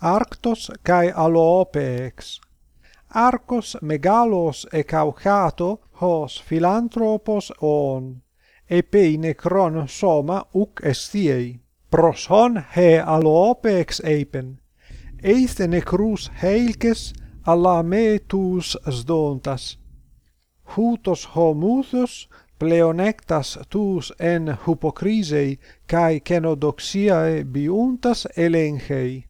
arctos cae alopex. Arcos megalos e caucato hos philanthropos on, epeine cron soma uc estiei. Pros hon he alopex eipen, eiste necrus heilces alla me tus sdontas. Hutos homuthos pleonectas tus en hypocrisei cae cenodoxiae biuntas elengei.